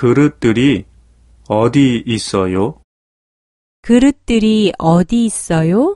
그릇들이 어디 있어요? 그릇들이 어디 있어요?